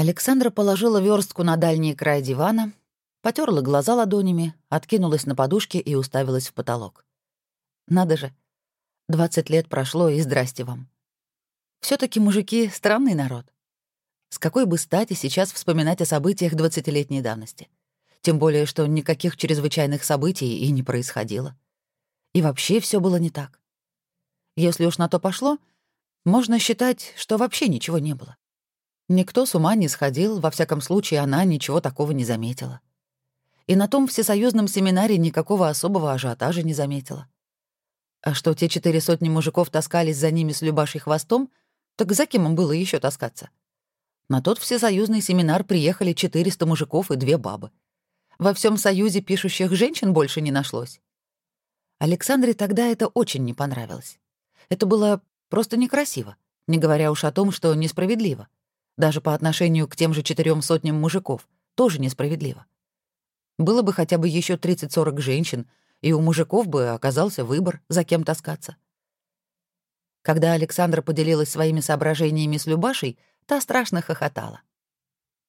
Александра положила верстку на дальний край дивана, потерла глаза ладонями, откинулась на подушке и уставилась в потолок. Надо же, двадцать лет прошло, и здрасте вам. все таки мужики — странный народ. С какой бы стати сейчас вспоминать о событиях двадцатилетней давности? Тем более, что никаких чрезвычайных событий и не происходило. И вообще все было не так. Если уж на то пошло, можно считать, что вообще ничего не было. Никто с ума не сходил, во всяком случае, она ничего такого не заметила. И на том всесоюзном семинаре никакого особого ажиотажа не заметила. А что те четыре сотни мужиков таскались за ними с Любашей хвостом, так за кем им было еще таскаться? На тот всесоюзный семинар приехали 400 мужиков и две бабы. Во всем союзе пишущих женщин больше не нашлось. Александре тогда это очень не понравилось. Это было просто некрасиво, не говоря уж о том, что несправедливо. Даже по отношению к тем же четырем сотням мужиков тоже несправедливо. Было бы хотя бы еще 30-40 женщин, и у мужиков бы оказался выбор, за кем таскаться. Когда Александра поделилась своими соображениями с Любашей, Та страшно хохотала.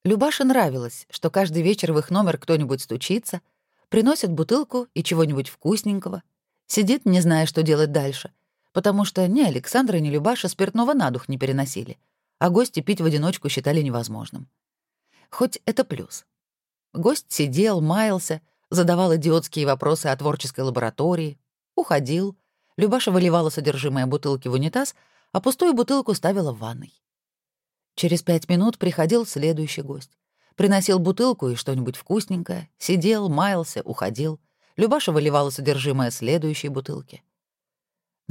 Любаше нравилось, что каждый вечер в их номер кто-нибудь стучится, приносит бутылку и чего-нибудь вкусненького, сидит, не зная, что делать дальше, потому что ни Александра, ни Любаша спиртного на дух не переносили, а гости пить в одиночку считали невозможным. Хоть это плюс. Гость сидел, маялся, задавал идиотские вопросы о творческой лаборатории, уходил, Любаша выливала содержимое бутылки в унитаз, а пустую бутылку ставила в ванной. Через пять минут приходил следующий гость. Приносил бутылку и что-нибудь вкусненькое, сидел, маялся, уходил. Любаша выливала содержимое следующей бутылки.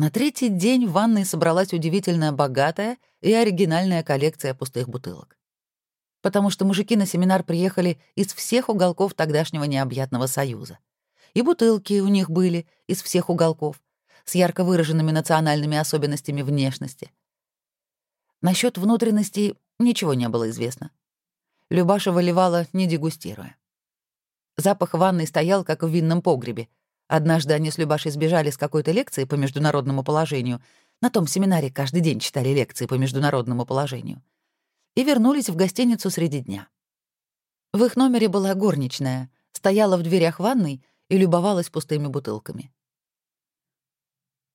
На третий день в ванной собралась удивительно богатая и оригинальная коллекция пустых бутылок. Потому что мужики на семинар приехали из всех уголков тогдашнего необъятного союза. И бутылки у них были из всех уголков, с ярко выраженными национальными особенностями внешности — Насчет внутренностей ничего не было известно. Любаша выливала, не дегустируя. Запах ванной стоял, как в винном погребе. Однажды они с Любашей сбежали с какой-то лекции по международному положению. На том семинаре каждый день читали лекции по международному положению. И вернулись в гостиницу среди дня. В их номере была горничная, стояла в дверях ванной и любовалась пустыми бутылками.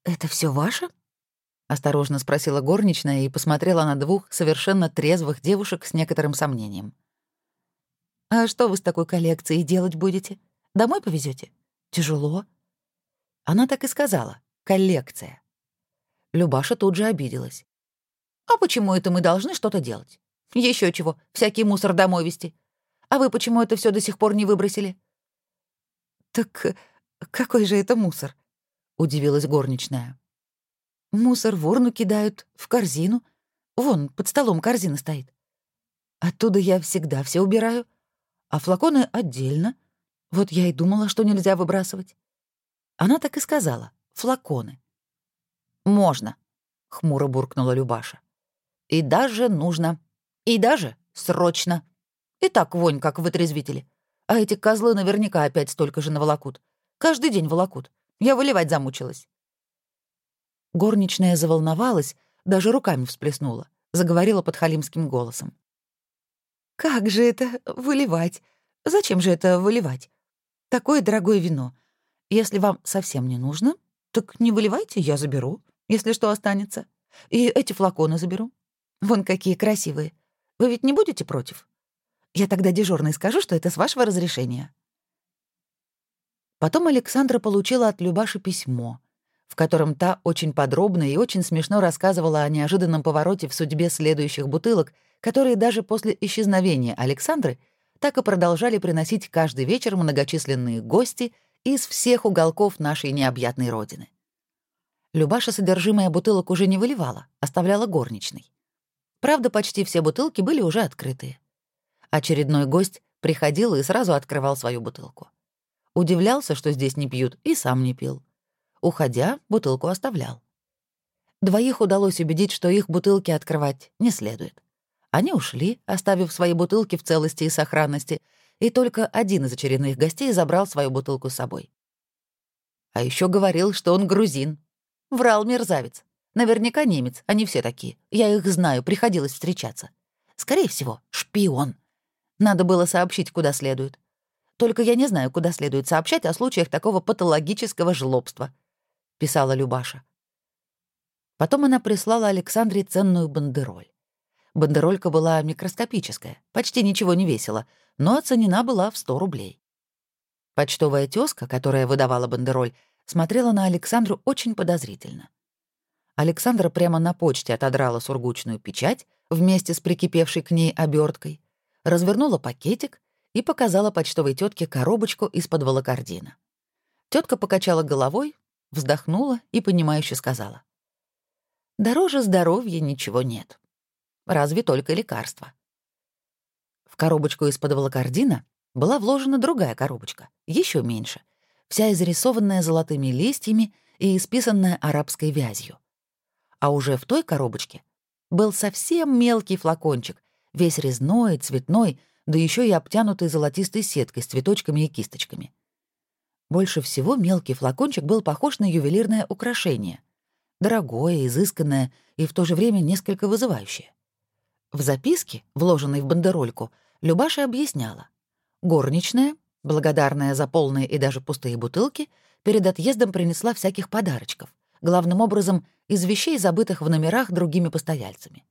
«Это все ваше?» — осторожно спросила горничная и посмотрела на двух совершенно трезвых девушек с некоторым сомнением. «А что вы с такой коллекцией делать будете? Домой повезете? Тяжело?» Она так и сказала. «Коллекция». Любаша тут же обиделась. «А почему это мы должны что-то делать? Еще чего, всякий мусор домой везти. А вы почему это все до сих пор не выбросили?» «Так какой же это мусор?» — удивилась горничная. Мусор в урну кидают, в корзину. Вон, под столом корзина стоит. Оттуда я всегда все убираю. А флаконы отдельно. Вот я и думала, что нельзя выбрасывать. Она так и сказала. Флаконы. «Можно», — хмуро буркнула Любаша. «И даже нужно. И даже срочно. И так вонь, как в отрезвителе. А эти козлы наверняка опять столько же наволокут. Каждый день волокут. Я выливать замучилась». Горничная заволновалась, даже руками всплеснула, заговорила под халимским голосом. «Как же это выливать? Зачем же это выливать? Такое дорогое вино. Если вам совсем не нужно, так не выливайте, я заберу, если что останется. И эти флаконы заберу. Вон какие красивые. Вы ведь не будете против? Я тогда дежурной скажу, что это с вашего разрешения». Потом Александра получила от Любаши письмо — в котором та очень подробно и очень смешно рассказывала о неожиданном повороте в судьбе следующих бутылок, которые даже после исчезновения Александры так и продолжали приносить каждый вечер многочисленные гости из всех уголков нашей необъятной родины. Любаша содержимое бутылок уже не выливала, оставляла горничной. Правда, почти все бутылки были уже открытые. Очередной гость приходил и сразу открывал свою бутылку. Удивлялся, что здесь не пьют, и сам не пил. Уходя, бутылку оставлял. Двоих удалось убедить, что их бутылки открывать не следует. Они ушли, оставив свои бутылки в целости и сохранности, и только один из очередных гостей забрал свою бутылку с собой. А еще говорил, что он грузин. Врал мерзавец. Наверняка немец, они все такие. Я их знаю, приходилось встречаться. Скорее всего, шпион. Надо было сообщить, куда следует. Только я не знаю, куда следует сообщать о случаях такого патологического жлобства», — писала Любаша. Потом она прислала Александре ценную бандероль. Бандеролька была микроскопическая, почти ничего не весила, но оценена была в 100 рублей. Почтовая тёзка, которая выдавала бандероль, смотрела на Александру очень подозрительно. Александра прямо на почте отодрала сургучную печать вместе с прикипевшей к ней оберткой, развернула пакетик и показала почтовой тетке коробочку из-под волокордина. Тетка покачала головой, вздохнула и, понимающе сказала. «Дороже здоровья ничего нет. Разве только лекарства». В коробочку из-под волокордина была вложена другая коробочка, еще меньше, вся изрисованная золотыми листьями и исписанная арабской вязью. А уже в той коробочке был совсем мелкий флакончик, весь резной, цветной, да еще и обтянутый золотистой сеткой с цветочками и кисточками. Больше всего мелкий флакончик был похож на ювелирное украшение. Дорогое, изысканное и в то же время несколько вызывающее. В записке, вложенной в бандерольку, Любаша объясняла. Горничная, благодарная за полные и даже пустые бутылки, перед отъездом принесла всяких подарочков, главным образом из вещей, забытых в номерах другими постояльцами.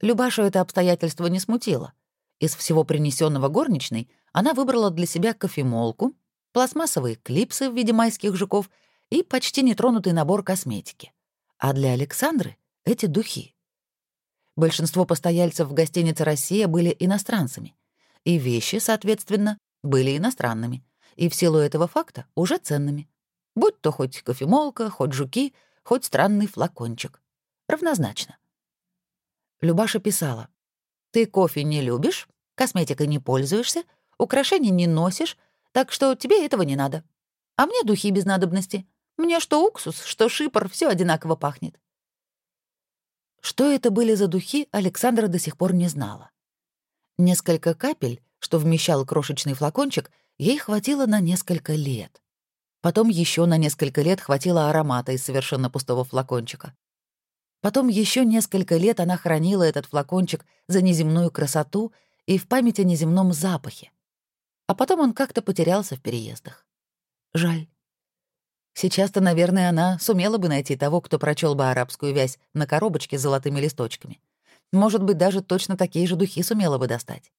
Любашу это обстоятельство не смутило. Из всего принесенного горничной она выбрала для себя кофемолку, пластмассовые клипсы в виде майских жуков и почти нетронутый набор косметики. А для Александры — эти духи. Большинство постояльцев в гостинице «Россия» были иностранцами, и вещи, соответственно, были иностранными, и в силу этого факта уже ценными. Будь то хоть кофемолка, хоть жуки, хоть странный флакончик. Равнозначно. Любаша писала. «Ты кофе не любишь, косметикой не пользуешься, украшений не носишь, так что тебе этого не надо. А мне духи без надобности. Мне что уксус, что шипр, все одинаково пахнет». Что это были за духи, Александра до сих пор не знала. Несколько капель, что вмещал крошечный флакончик, ей хватило на несколько лет. Потом еще на несколько лет хватило аромата из совершенно пустого флакончика. Потом еще несколько лет она хранила этот флакончик за неземную красоту и в память о неземном запахе. А потом он как-то потерялся в переездах. Жаль. Сейчас-то, наверное, она сумела бы найти того, кто прочел бы арабскую вязь на коробочке с золотыми листочками. Может быть, даже точно такие же духи сумела бы достать.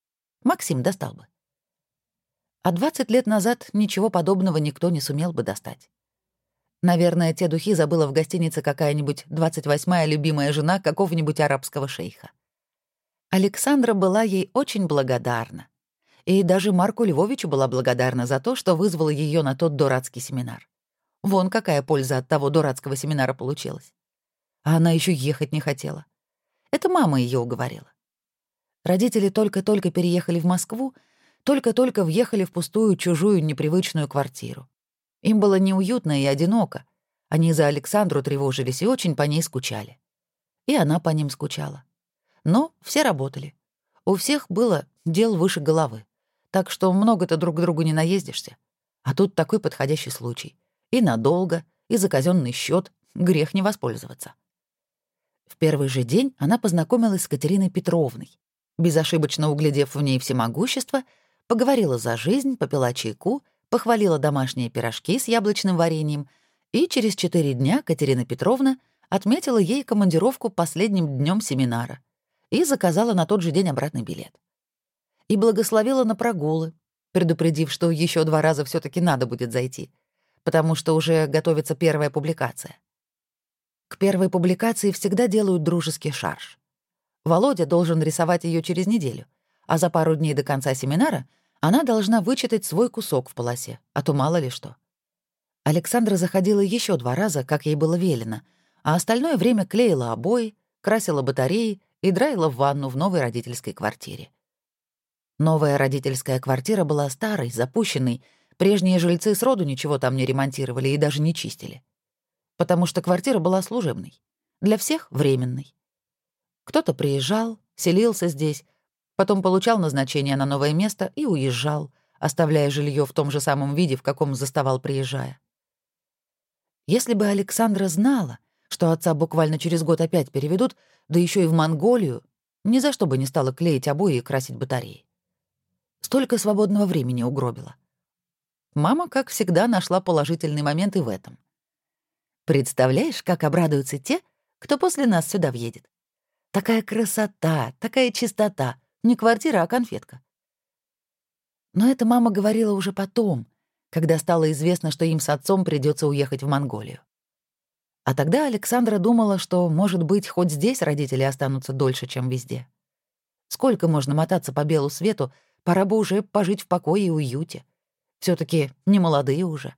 Максим достал бы. А 20 лет назад ничего подобного никто не сумел бы достать. Наверное, те духи забыла в гостинице какая-нибудь 28-я любимая жена какого-нибудь арабского шейха. Александра была ей очень благодарна. И даже Марку Львовичу была благодарна за то, что вызвала ее на тот дурацкий семинар. Вон какая польза от того дурацкого семинара получилась. А она еще ехать не хотела. Это мама ее уговорила. Родители только-только переехали в Москву, только-только въехали в пустую, чужую, непривычную квартиру. Им было неуютно и одиноко. Они за Александру тревожились и очень по ней скучали. И она по ним скучала. Но все работали. У всех было дел выше головы. Так что много-то друг к другу не наездишься. А тут такой подходящий случай. И надолго, и за казенный счет грех не воспользоваться. В первый же день она познакомилась с Катериной Петровной, безошибочно углядев в ней всемогущество — поговорила за жизнь, попила чайку, похвалила домашние пирожки с яблочным вареньем, и через четыре дня Катерина Петровна отметила ей командировку последним днем семинара и заказала на тот же день обратный билет. И благословила на прогулы, предупредив, что еще два раза все таки надо будет зайти, потому что уже готовится первая публикация. К первой публикации всегда делают дружеский шарж. Володя должен рисовать ее через неделю, а за пару дней до конца семинара она должна вычитать свой кусок в полосе, а то мало ли что. Александра заходила еще два раза, как ей было велено, а остальное время клеила обои, красила батареи и драила в ванну в новой родительской квартире. Новая родительская квартира была старой, запущенной, прежние жильцы сроду ничего там не ремонтировали и даже не чистили. Потому что квартира была служебной, для всех — временной. Кто-то приезжал, селился здесь, Потом получал назначение на новое место и уезжал, оставляя жилье в том же самом виде, в каком заставал, приезжая. Если бы Александра знала, что отца буквально через год опять переведут, да еще и в Монголию, ни за что бы не стала клеить обои и красить батареи. Столько свободного времени угробила. Мама, как всегда, нашла положительный момент и в этом. Представляешь, как обрадуются те, кто после нас сюда въедет? Такая красота, такая чистота. Не квартира, а конфетка. Но это мама говорила уже потом, когда стало известно, что им с отцом придется уехать в Монголию. А тогда Александра думала, что, может быть, хоть здесь родители останутся дольше, чем везде. Сколько можно мотаться по белу свету, пора бы уже пожить в покое и уюте. Все таки не молодые уже.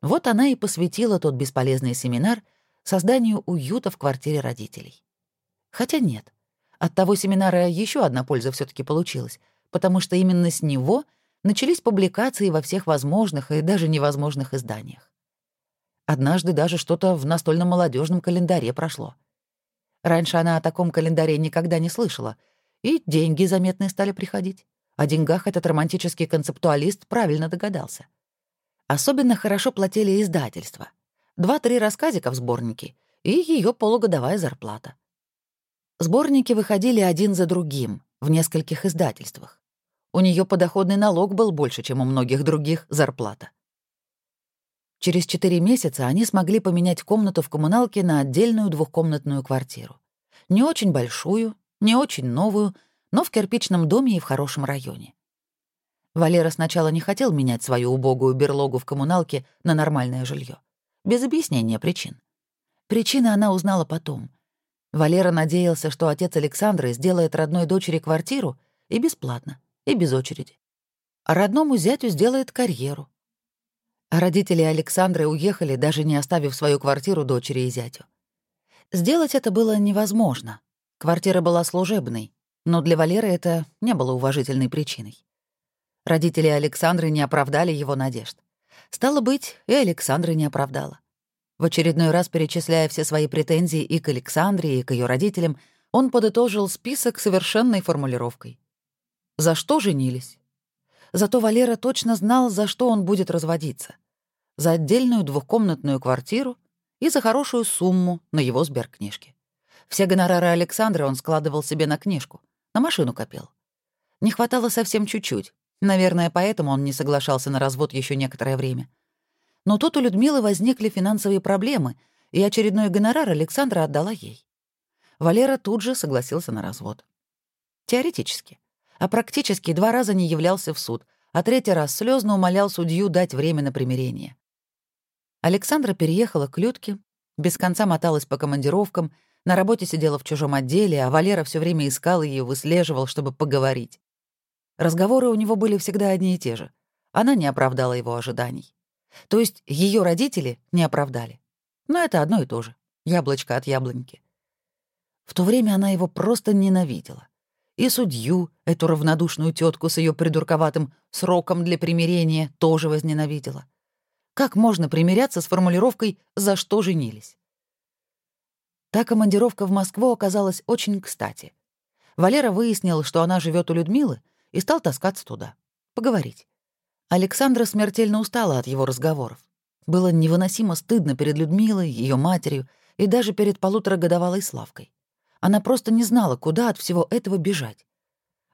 Вот она и посвятила тот бесполезный семинар созданию уюта в квартире родителей. Хотя нет, от того семинара еще одна польза все таки получилась, потому что именно с него начались публикации во всех возможных и даже невозможных изданиях. Однажды даже что-то в настольном молодежном календаре прошло. Раньше она о таком календаре никогда не слышала, и деньги заметные стали приходить. О деньгах этот романтический концептуалист правильно догадался. Особенно хорошо платили издательства. Два-три рассказика в сборнике и ее полугодовая зарплата. Сборники выходили один за другим в нескольких издательствах. У нее подоходный налог был больше, чем у многих других зарплата. Через четыре месяца они смогли поменять комнату в коммуналке на отдельную двухкомнатную квартиру. Не очень большую, не очень новую, но в кирпичном доме и в хорошем районе. Валера сначала не хотел менять свою убогую берлогу в коммуналке на нормальное жилье, без объяснения причин. Причины она узнала потом. Валера надеялся, что отец Александры сделает родной дочери квартиру и бесплатно, и без очереди. А родному зятю сделает карьеру, а родители Александры уехали, даже не оставив свою квартиру дочери и зятю. Сделать это было невозможно. Квартира была служебной, но для Валеры это не было уважительной причиной. Родители Александры не оправдали его надежд. Стало быть, и Александра не оправдала. В очередной раз перечисляя все свои претензии и к Александре, и к ее родителям, он подытожил список совершенной формулировкой. За что женились? Зато Валера точно знал, за что он будет разводиться. За отдельную двухкомнатную квартиру и за хорошую сумму на его сберкнижке. Все гонорары Александра он складывал себе на книжку, на машину копил. Не хватало совсем чуть-чуть. Наверное, поэтому он не соглашался на развод еще некоторое время. Но тут у Людмилы возникли финансовые проблемы, и очередной гонорар Александра отдала ей. Валера тут же согласился на развод. Теоретически а практически два раза не являлся в суд, а третий раз слезно умолял судью дать время на примирение. Александра переехала к Людке, без конца моталась по командировкам, на работе сидела в чужом отделе, а Валера все время искал ее, выслеживал, чтобы поговорить. Разговоры у него были всегда одни и те же. Она не оправдала его ожиданий. То есть ее родители не оправдали. Но это одно и то же. Яблочко от яблоньки. В то время она его просто ненавидела и судью, эту равнодушную тетку с ее придурковатым сроком для примирения, тоже возненавидела. Как можно примиряться с формулировкой «за что женились»? Та командировка в Москву оказалась очень кстати. Валера выяснил, что она живет у Людмилы, и стал таскаться туда. Поговорить. Александра смертельно устала от его разговоров. Было невыносимо стыдно перед Людмилой, ее матерью и даже перед полуторагодовалой Славкой. Она просто не знала, куда от всего этого бежать.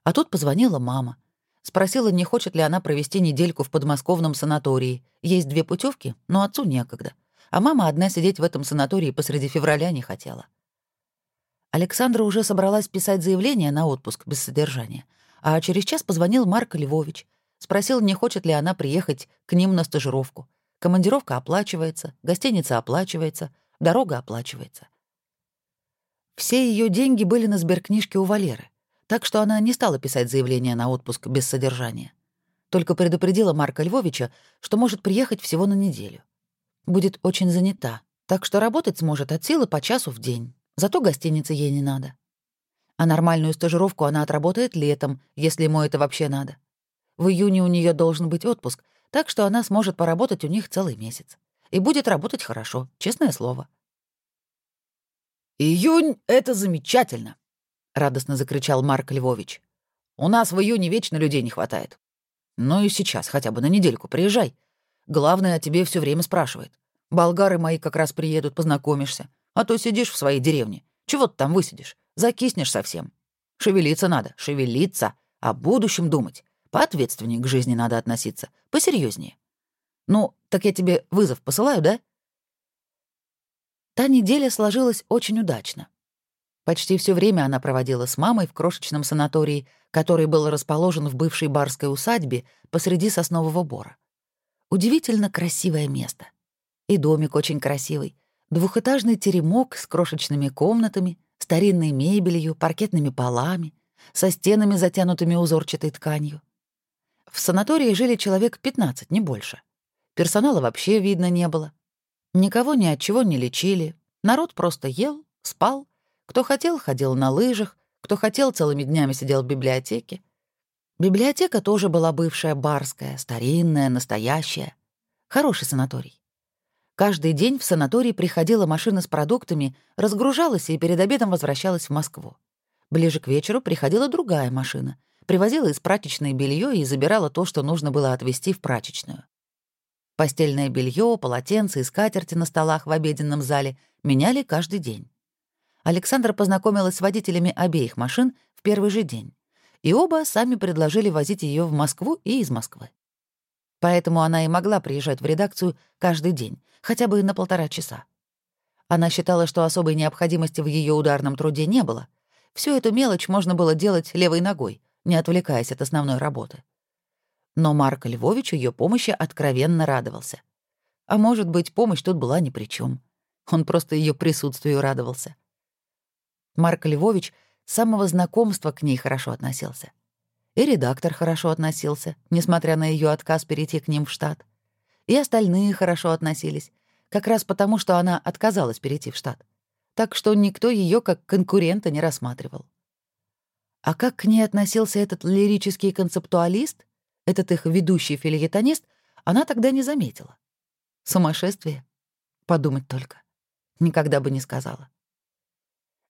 А тут позвонила мама. Спросила, не хочет ли она провести недельку в подмосковном санатории. Есть две путевки, но отцу некогда. А мама одна сидеть в этом санатории посреди февраля не хотела. Александра уже собралась писать заявление на отпуск без содержания, а через час позвонил Марк Львович. Спросил, не хочет ли она приехать к ним на стажировку. Командировка оплачивается, гостиница оплачивается, дорога оплачивается. Все ее деньги были на сберкнижке у Валеры, так что она не стала писать заявление на отпуск без содержания. Только предупредила Марка Львовича, что может приехать всего на неделю. Будет очень занята, так что работать сможет от силы по часу в день. Зато гостиницы ей не надо. А нормальную стажировку она отработает летом, если ему это вообще надо. В июне у нее должен быть отпуск, так что она сможет поработать у них целый месяц. И будет работать хорошо, честное слово. «Июнь — это замечательно!» — радостно закричал Марк Львович. «У нас в июне вечно людей не хватает. Ну и сейчас хотя бы на недельку приезжай. Главное, о тебе все время спрашивает. Болгары мои как раз приедут, познакомишься. А то сидишь в своей деревне. Чего ты там высидишь? Закиснешь совсем. Шевелиться надо, шевелиться, о будущем думать. Поответственнее к жизни надо относиться, посерьезнее. Ну, так я тебе вызов посылаю, да? Та неделя сложилась очень удачно. Почти все время она проводила с мамой в крошечном санатории, который был расположен в бывшей барской усадьбе посреди соснового бора. Удивительно красивое место. И домик очень красивый. Двухэтажный теремок с крошечными комнатами, старинной мебелью, паркетными полами, со стенами, затянутыми узорчатой тканью. В санатории жили человек 15, не больше. Персонала вообще видно не было. Никого ни от чего не лечили. Народ просто ел, спал, кто хотел, ходил на лыжах, кто хотел, целыми днями сидел в библиотеке. Библиотека тоже была бывшая барская, старинная, настоящая. Хороший санаторий. Каждый день в санаторий приходила машина с продуктами, разгружалась и перед обедом возвращалась в Москву. Ближе к вечеру приходила другая машина, привозила из прачечной белье и забирала то, что нужно было отвезти в прачечную. Постельное белье, полотенца и скатерти на столах в обеденном зале меняли каждый день. Александра познакомилась с водителями обеих машин в первый же день, и оба сами предложили возить ее в Москву и из Москвы. Поэтому она и могла приезжать в редакцию каждый день, хотя бы на полтора часа. Она считала, что особой необходимости в ее ударном труде не было. Всю эту мелочь можно было делать левой ногой, не отвлекаясь от основной работы. Но Марк Львович ее помощи откровенно радовался. А может быть, помощь тут была ни при чем. Он просто ее присутствию радовался. Марк Львович с самого знакомства к ней хорошо относился. И редактор хорошо относился, несмотря на ее отказ перейти к ним в штат. И остальные хорошо относились, как раз потому, что она отказалась перейти в штат. Так что никто ее как конкурента не рассматривал. А как к ней относился этот лирический концептуалист, этот их ведущий филигетонист, она тогда не заметила. Сумасшествие? Подумать только. Никогда бы не сказала.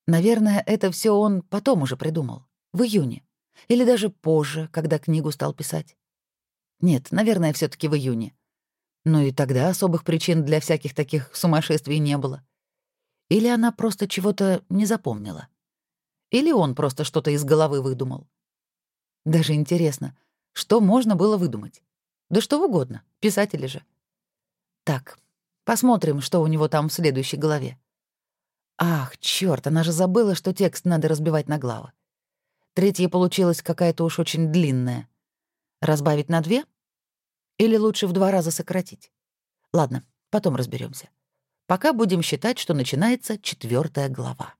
Наверное, это все он потом уже придумал, в июне. Или даже позже, когда книгу стал писать. Нет, наверное, все таки в июне. Но и тогда особых причин для всяких таких сумасшествий не было. Или она просто чего-то не запомнила. Или он просто что-то из головы выдумал. Даже интересно, что можно было выдумать? Да что угодно, писатели же. Так, посмотрим, что у него там в следующей голове. Ах, черт, она же забыла, что текст надо разбивать на главы. Третья получилась какая-то уж очень длинная. Разбавить на две? Или лучше в два раза сократить? Ладно, потом разберемся. Пока будем считать, что начинается четвертая глава.